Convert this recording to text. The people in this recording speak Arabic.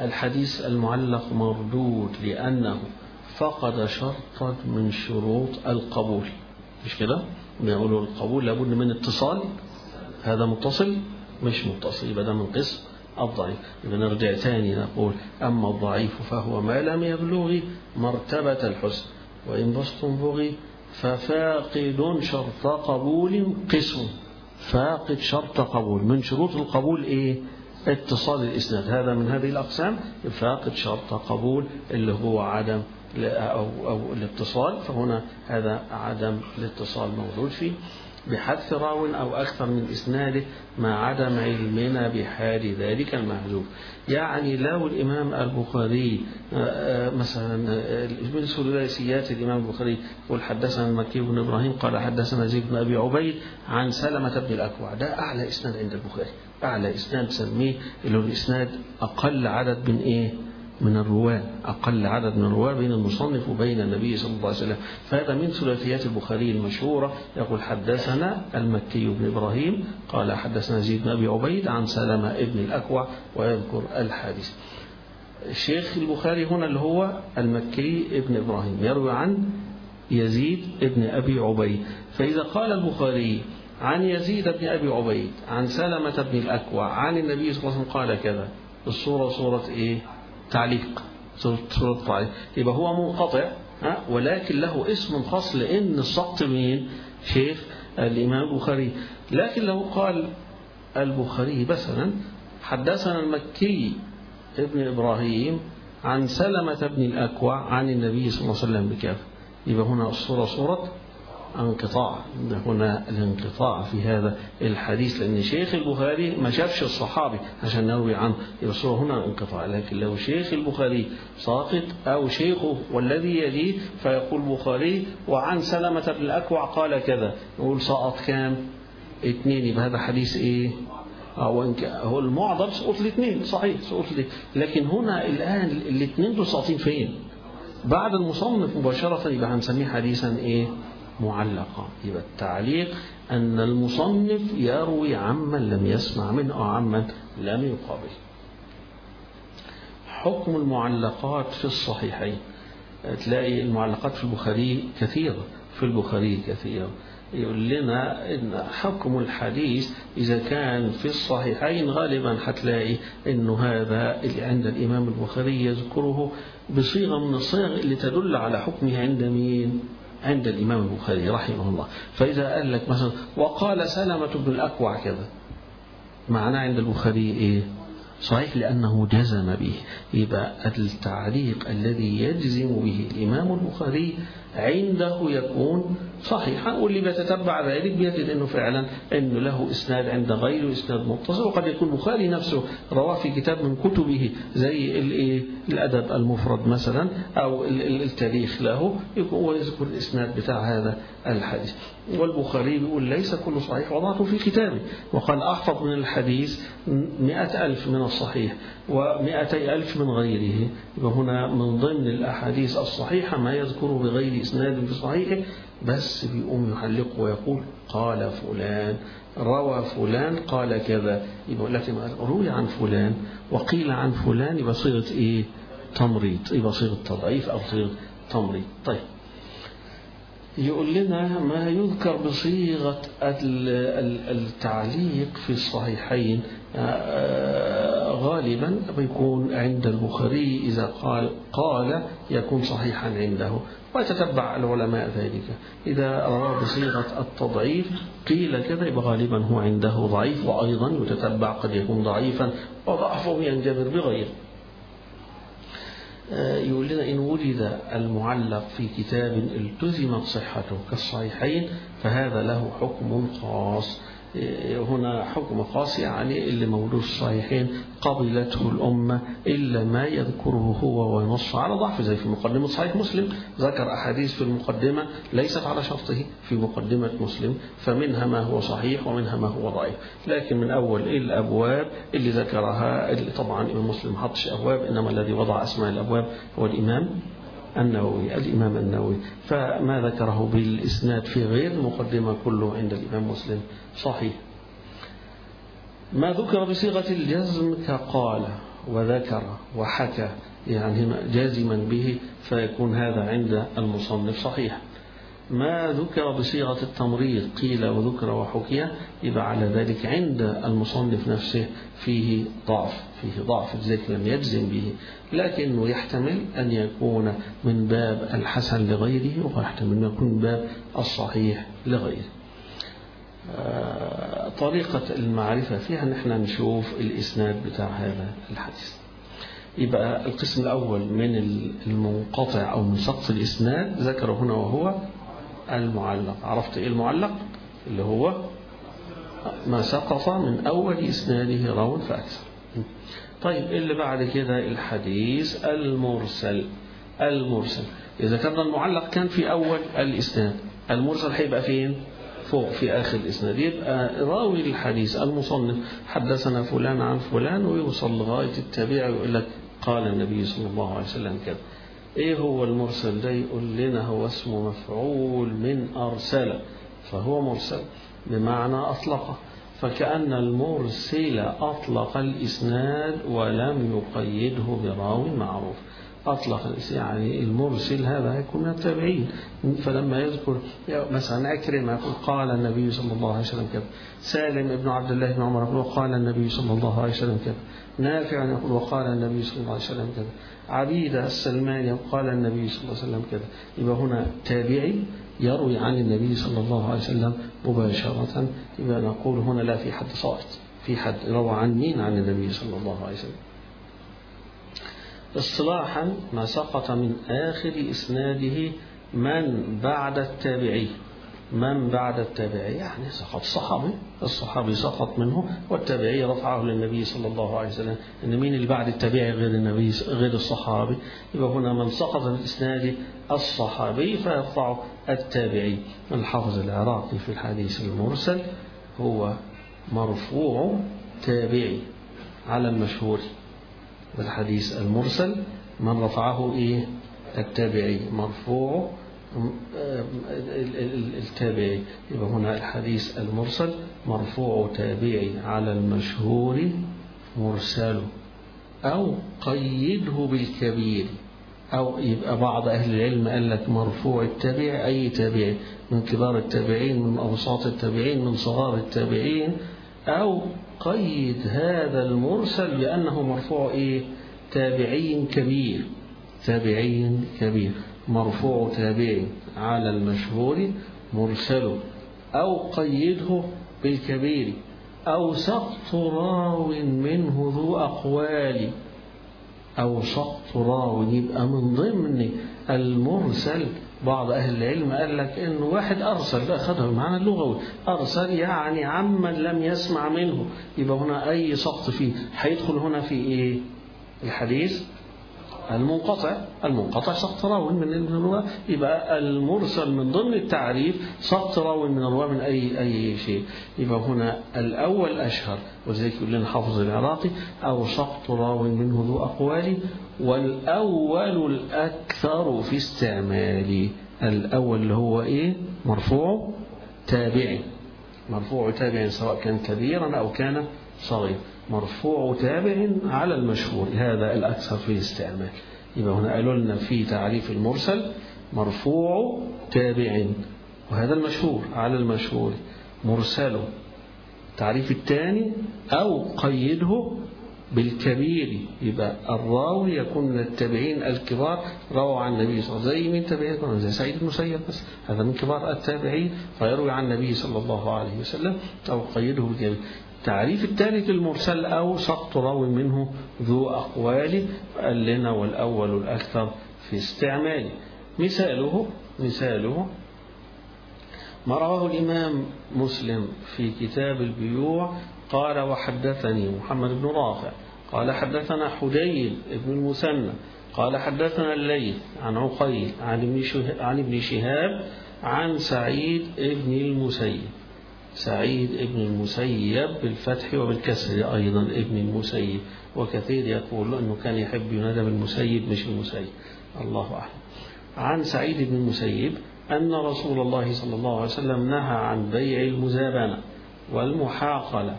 الحديث المعلق مردود لأنه فقد شرطا من شروط القبول. مش كده؟ بيقولوا القبول لابد من اتصال. هذا متصل؟ مش متصل يبقى ده من قسم الضعيف. يبقى نرجع تاني نقول أما الضعيف فهو ما لم يبلغ مرتبة الحسن وإن بسط بغي ففاقد شرط قبول قسم. فاقد شرط قبول. من شروط القبول إيه؟ اتصال الإسناد. هذا من هذه الأقسام. فاقد شرط قبول اللي هو عدم أو, أو الاتصال. فهنا هذا عدم الاتصال موجود فيه. بحذف راو أو أكثر من إسناده مع عدم علمنا بحال ذلك المحذوف. يعني لو الإمام البخاري مثلا من ثلاثيات الإمام البخاري يقول حدثنا المكي بن إبراهيم قال حدثنا زيد بن أبي عبيد عن سلمة بن الأكوع. ده أعلى إسناد عند البخاري. أعلى إسناد سميه اللي هو الإسناد أقل عدد من إيه؟ من الرواة أقل عدد من الرواة بين المصنف وبين النبي صلى الله عليه وسلم. فهذا من ثلاثيات البخاري المشهورة. يقول حدثنا المكي بن إبراهيم قال حدثنا زيد بن أبي عبيد عن سلمة ابن الأكوع ويذكر الحديث. الشيخ البخاري هنا اللي هو المكي ابن إبراهيم يروي عن يزيد ابن أبي عبيد. فإذا قال البخاري عن يزيد بن أبي عبيد عن سلمة بن الأكوع عن النبي صلى الله عليه وسلم قال كذا. الصورة صورة إيه؟ تعليق. يبقى هو منقطع ولكن له اسم خاص لأن السقط مين؟ شيخ الإمام البخاري. لكن لو قال البخاري مثلا حدثنا المكي ابن إبراهيم عن سلمة بن الأكوع عن النبي صلى الله عليه وسلم بكذا يبقى هنا الصورة صورة انقطاع هنا الانقطاع في هذا الحديث لأن شيخ البخاري ما شافش الصحابي عشان نروي عنه يبقى هنا انقطاع. لكن لو شيخ البخاري ساقط أو شيخه والذي يليه فيقول البخاري وعن سلمة بن الأكوع قال كذا. نقول سقط كام؟ اثنين. يبقى هذا حديث إيه؟ هو هو المعضل سقط الاثنين. صحيح سقط لكن هنا الآن الاثنين دول ساقطين فين؟ بعد المصنف مباشرة يبقى هنسميه حديثا إيه؟ معلقة. يبقى التعليق أن المصنف يروي عمن لم يسمع منه أو عمن لم يقابل. حكم المعلقات في الصحيحين. تلاقي المعلقات في البخاري كثيرة في البخاري كثيرة. يقول لنا إن حكم الحديث إذا كان في الصحيحين غالبا هتلاقي إنه هذا اللي عند الإمام البخاري يذكره بصيغة من الصيغ اللي تدل على حكمه عند مين؟ عند الإمام البخاري رحمه الله. فإذا قال لك مثلا وقال سلمة بن الأكوع كذا. معناه عند البخاري إيه؟ صحيح لأنه جزم به. يبقى التعليق الذي يجزم به الإمام البخاري عنده يكون صحيحا واللي بيتتبع ذلك بيجد إنه فعلا انه له إسناد عند غيره إسناد متصل وقد يكون البخاري نفسه رواه في كتاب من كتبه زي الأدب المفرد مثلا أو التاريخ له ويذكر الإسناد بتاع هذا الحديث. والبخاري بيقول ليس كل صحيح وضعته في كتابه وقال أحفظ من الحديث مئة ألف من الصحيح ومئتي ألف من غيره. هنا من ضمن الأحاديث الصحيحة ما يذكره بغير إسناد في صحيحه بس بيقوم يحلق ويقول قال فلان روى فلان قال كذا. يبقى لكن روي عن فلان وقيل عن فلان يبقى صيغة إيه؟ تمريض يبقى صيغة تضعيف أو صيغة تمريض. طيب. يقول لنا ما يذكر بصيغة التعليق في الصحيحين. غالبا بيكون عند البخاري إذا قال قال يكون صحيحا عنده. ويتتبع العلماء ذلك. إذا روى بصيغة التضعيف قيل كذا غالبا هو عنده ضعيف وأيضا يتتبع قد يكون ضعيفا وضعفه ينجبر بغيره يقول لنا إن وجد المعلق في كتاب التزمت صحته كالصحيحين فهذا له حكم خاص. هنا حكم خاص يعني اللي موجود في الصحيحين قبلته الأمة إلا ما يذكره هو وينص على ضعف زي في مقدمة صحيح مسلم. ذكر أحاديث في المقدمة ليست على شرطه في مقدمة مسلم فمنها ما هو صحيح ومنها ما هو ضعيف. لكن من أول الأبواب اللي ذكرها اللي طبعا مسلم حطش أبواب إنما الذي وضع أسماء الأبواب هو الإمام النووي الإمام النووي. فما ذكره بالإسناد في غير المقدمة كله عند الإمام مسلم. صحيح. ما ذكر بصيغة الجزم كقال وذكر وحكى يعني جازما به فيكون هذا عند المصنف صحيح. ما ذكر بصيغة التمريض قيل وذكر وحكي يبقى على ذلك عند المصنف نفسه فيه ضعف فيه ضعف لذلك لم يجزم به لكنه يحتمل أن يكون من باب الحسن لغيره ويحتمل أن يكون من باب الصحيح لغيره. طريقة المعرفة فيها نحن نشوف الإسناد بتاع هذا الحديث. يبقى القسم الأول من المنقطع أو من سقط الإسناد ذكر هنا وهو المعلق. عرفت إيه المعلق؟ اللي هو ما سقط من أول إسناده راو فأكثر. طيب اللي بعد كده الحديث المرسل. المرسل. إذا كان المعلق كان في أول الإسناد المرسل هيبقى فين؟ فوق في آخر الإسناد. يبقى راوي الحديث المصنف حدثنا فلان عن فلان ويوصل لغاية التابع ويقول لك قال النبي صلى الله عليه وسلم كذا. إيه هو المرسل ده؟ يقول لنا هو اسمه مفعول من أرسل فهو مرسل بمعنى أطلقه فكأن المرسل أطلق الإسناد ولم يقيده براو معروف. أطلق يعني المرسل هذا يكون من التابعين. فلما يذكر مثلا أكرم يقول قال النبي صلى الله عليه وسلم كذا. سالم بن عبد الله بن عمر يقول قال النبي صلى الله عليه وسلم كذا. نافع يقول وقال النبي صلى الله عليه وسلم كذا. عبيدة السلمان يقول قال النبي صلى الله عليه وسلم كذا. يبقى هنا تابعي يروي عن النبي صلى الله عليه وسلم مباشرة. يبقى نقول هنا لا في حد صائت في حد روى عن مين؟ عن النبي صلى الله عليه وسلم. اصطلاحا ما سقط من آخر إسناده من بعد التابعي. من بعد التابعي يعني سقط الصحابي. الصحابي سقط منه والتابعي رفعه للنبي صلى الله عليه وسلم. إن مين اللي بعد التابعي غير النبي غير الصحابي؟ يبقى هنا من سقط من إسناد الصحابي فيرفع التابعي. الحافظ العراقي في الحديث المرسل هو مرفوع تابعي على المشهور. بالحديث المرسل من رفعه إيه التابعي مرفوع التابعي يبقى هنا الحديث المرسل مرفوع تابعي على المشهور مرسل أو قيده بالكبير أو يبقى بعض أهل العلم قال لك مرفوع التابع أي تابعي؟ من كبار التابعين من أوساط التابعين من صغار التابعين أو قيد هذا المرسل بأنه مرفوع إيه؟ تابعي كبير. تابعي كبير. مرفوع تابعي على المشهور مرسل. أو قيده بالكبير. أو سقط راو منه ذو أقوال. أو سقط راو يبقى من ضمن المرسل بعض أهل العلم قال لك إنه واحد أرسل ده أخذها بمعنى اللغوي أرسل يعني عمن لم يسمع منه يبقى هنا أي سقط فيه هيدخل هنا في إيه؟ الحديث؟ المنقطع. المنقطع سقط راو من الرواة. يبقى المرسل من ضمن التعريف سقط راو من الرواة من أي أي شيء. يبقى هنا الأول أشهر وذلك يقول لنا حافظ العراقي أو سقط راو منه ذو أقوال. والأول الأكثر في استعماله الأول اللي هو إيه؟ مرفوع تابعي. مرفوع تابع سواء كان كبيرا أو كان صغيرا مرفوع تابع على المشهور. هذا الأكثر في الاستعمال يبقى هنا قالوا لنا في تعريف المرسل مرفوع تابع وهذا المشهور على المشهور. مرسل تعريف الثاني أو قيده بالكبير يبقى الراوي يكون من التابعين الكبار. روى عن النبي صلى الله عليه وسلم زي من تابعين زي سعيد بن مسيب بس. هذا من كبار التابعين فيروي عن النبي صلى الله عليه وسلم أو قيده بالكبير. التعريف الثالث المرسل أو سقط راو منه ذو أقوال قال لنا والأول الأكثر في استعماله. مثاله مثاله. ما رواه الإمام مسلم في كتاب البيوع قال وحدثني محمد بن رافع قال حدثنا حديل بن المثنى قال حدثنا الليث عن عقيل عن ابن شهاب عن سعيد بن المسيب سعيد ابن المسيب بالفتح وبالكسر أيضا ابن المسيب وكثير يقول أنه كان يحب ينادى بالمسيب مش المسيب. الله أعلم. عن سعيد بن المسيب أن رسول الله صلى الله عليه وسلم نهى عن بيع المزابنة والمحاقلة.